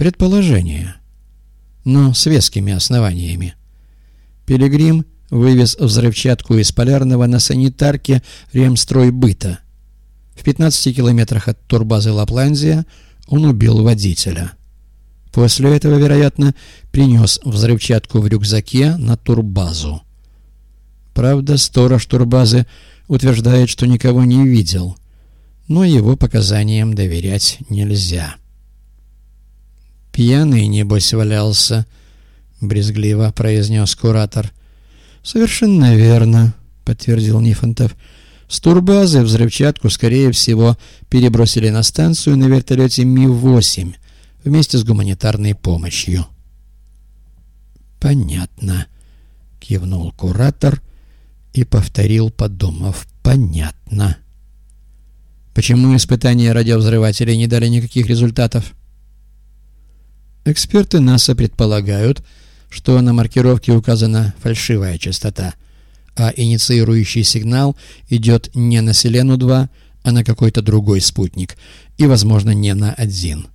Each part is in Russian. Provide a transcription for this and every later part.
Предположение. Но с вескими основаниями. Пилигрим вывез взрывчатку из Полярного на санитарке ремстройбыта. В 15 километрах от турбазы Лапландия он убил водителя. После этого, вероятно, принес взрывчатку в рюкзаке на турбазу. Правда, сторож турбазы утверждает, что никого не видел, но его показаниям доверять нельзя. «Пьяный, небось, валялся», — брезгливо произнес куратор. «Совершенно верно», — подтвердил Нифонтов. «С турбазы взрывчатку, скорее всего, перебросили на станцию на вертолете Ми-8 вместе с гуманитарной помощью». «Понятно», — кивнул куратор и повторил, подумав, «понятно». «Почему испытания радиовзрывателей не дали никаких результатов?» Эксперты НАСА предполагают, что на маркировке указана фальшивая частота, а инициирующий сигнал идет не на Селену-2, а на какой-то другой спутник, и, возможно, не на один.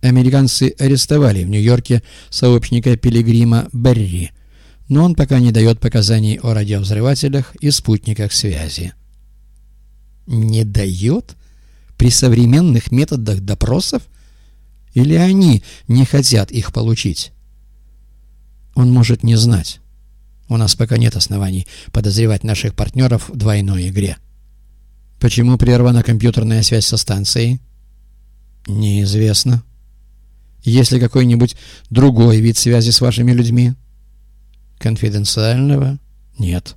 Американцы арестовали в Нью-Йорке сообщника Пилигрима Берри, но он пока не дает показаний о радиовзрывателях и спутниках связи. Не дает? При современных методах допросов? Или они не хотят их получить? Он может не знать. У нас пока нет оснований подозревать наших партнеров в двойной игре. Почему прервана компьютерная связь со станцией? Неизвестно. Есть ли какой-нибудь другой вид связи с вашими людьми? Конфиденциального? Нет.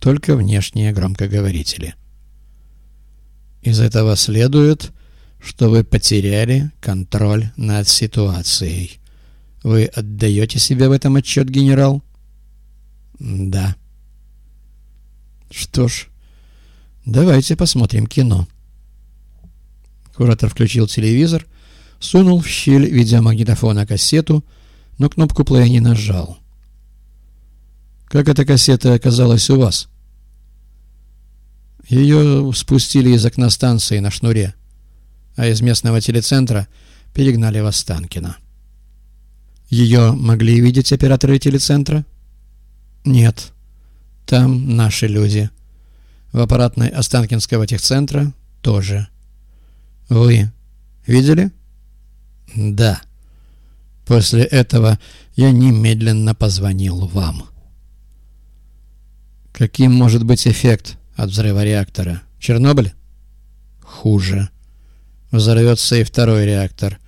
Только внешние громкоговорители. Из этого следует, что вы потеряли контроль над ситуацией. Вы отдаете себе в этом отчет, генерал? Да. Что ж, давайте посмотрим кино. Куратор включил телевизор, сунул в щель видеомагнитофона кассету, но кнопку плея не нажал. Как эта кассета оказалась у вас? Ее спустили из окна станции на шнуре, а из местного телецентра перегнали в Останкино. Ее могли видеть операторы телецентра? Нет. Там наши люди. В аппаратной Останкинского техцентра тоже. Вы видели? Да. После этого я немедленно позвонил вам. Каким может быть эффект от взрыва реактора? Чернобыль? Хуже. Взорвется и второй реактор –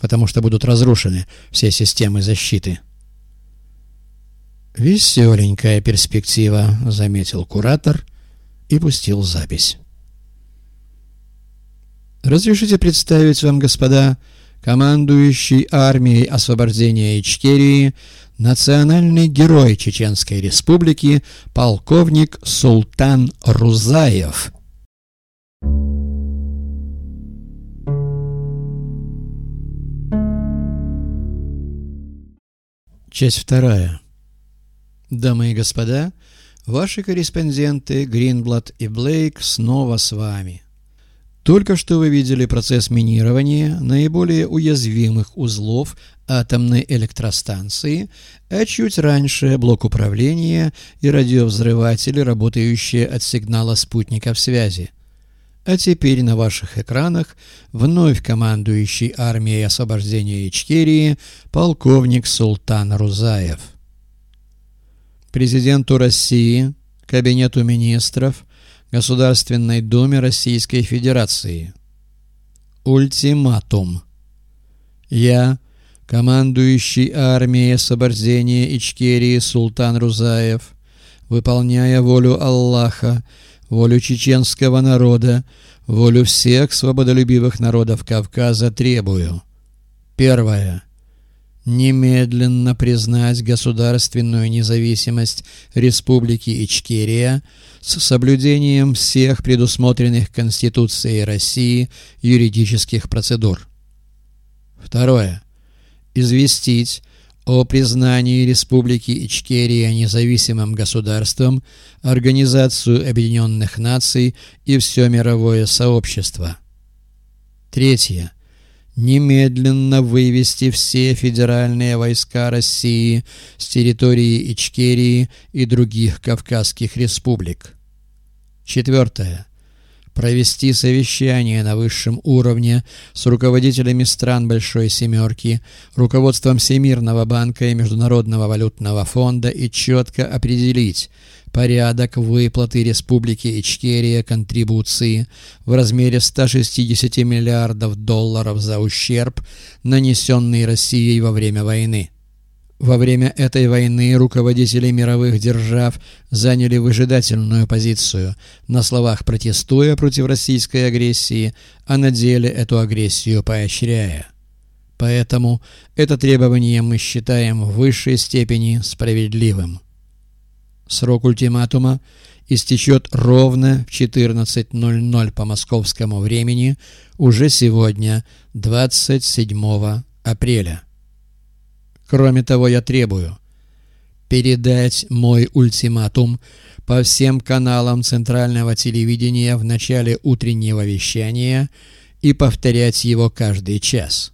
потому что будут разрушены все системы защиты. «Веселенькая перспектива», — заметил куратор и пустил запись. «Разрешите представить вам, господа, командующий армией освобождения Ичкерии, национальный герой Чеченской Республики, полковник Султан Рузаев». Часть вторая. Дамы и господа, ваши корреспонденты Гринблад и Блейк снова с вами. Только что вы видели процесс минирования наиболее уязвимых узлов атомной электростанции, а чуть раньше блок управления и радиовзрыватели, работающие от сигнала спутников связи. А теперь на ваших экранах вновь командующий армией освобождения Ичкерии полковник Султан Рузаев. Президенту России, Кабинету министров, Государственной Думе Российской Федерации. Ультиматум. Я, командующий армией освобождения Ичкерии Султан Рузаев, выполняя волю Аллаха, волю чеченского народа, волю всех свободолюбивых народов Кавказа требую. Первое. Немедленно признать государственную независимость Республики Ичкерия с соблюдением всех предусмотренных Конституцией России юридических процедур. Второе. Известить о признании Республики Ичкерия независимым государством, Организацию Объединенных Наций и все мировое сообщество. Третье. немедленно вывести все федеральные войска России с территории Ичкерии и других Кавказских республик. Четвертое. Провести совещание на высшем уровне с руководителями стран Большой Семерки, руководством Всемирного банка и Международного валютного фонда и четко определить – порядок выплаты Республике Ичкерия контрибуции в размере 160 миллиардов долларов за ущерб, нанесенный Россией во время войны. Во время этой войны руководители мировых держав заняли выжидательную позицию, на словах протестуя против российской агрессии, а на деле эту агрессию поощряя. Поэтому это требование мы считаем в высшей степени справедливым. Срок ультиматума истечет ровно в 14.00 по московскому времени уже сегодня, 27 апреля. Кроме того, я требую передать мой ультиматум по всем каналам центрального телевидения в начале утреннего вещания и повторять его каждый час.